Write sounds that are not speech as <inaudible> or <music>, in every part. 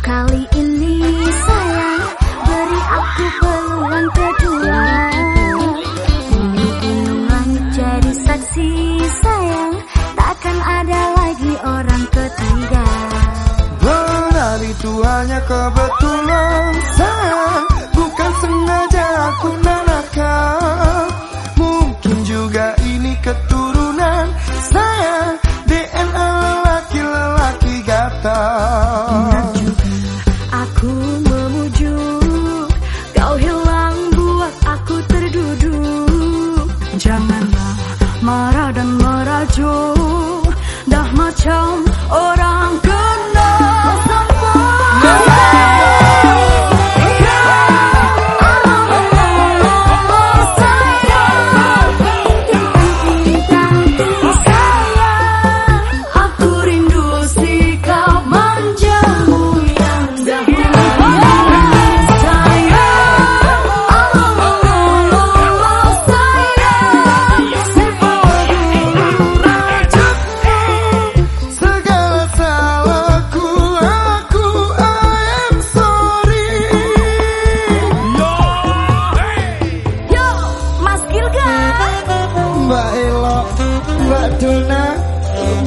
kali ini sayang Beri aku peluang kedua. Hubungan jadi saksi sayang Takkan ada lagi orang ketiga. Benar itu hanya kebetulan.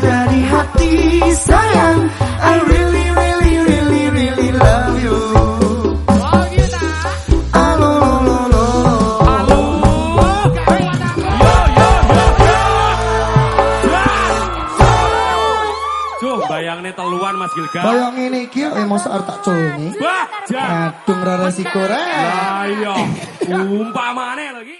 dari hati sayang. I really really really really love you. Alo lo lo lo Cuh, bayangne teluan Mas Gilga. Kaya ngene iki eh mosok arep tak culni Bah, ra resiko ra Lah iya, <laughs> umpamane lagi.